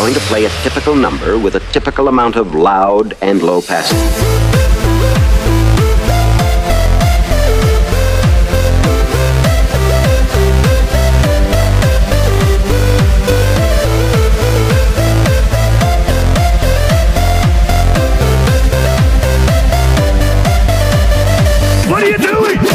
going to play a typical number with a typical amount of loud and low passing. What are you doing?